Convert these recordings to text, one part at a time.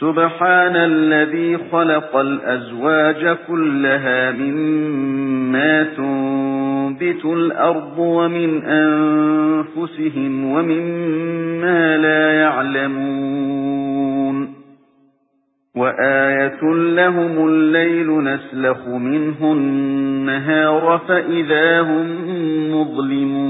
سُبْحَانَ الَّذِي خَلَقَ الْأَزْوَاجَ كُلَّهَا مِمَّا تُنبِتُ الْأَرْضُ وَمِنْ أَنفُسِهِمْ وَمِمَّا لَا يَعْلَمُونَ وَآيَةٌ لَّهُمُ اللَّيْلُ نَسْلَخُ مِنْهُ النَّهَارَ فَإِذَا هُم مُّظْلِمُونَ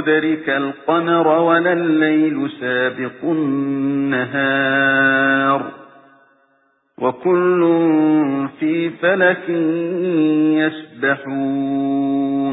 تدرك القمر ولا الليل سابق النهار وكل في فلك يسبحون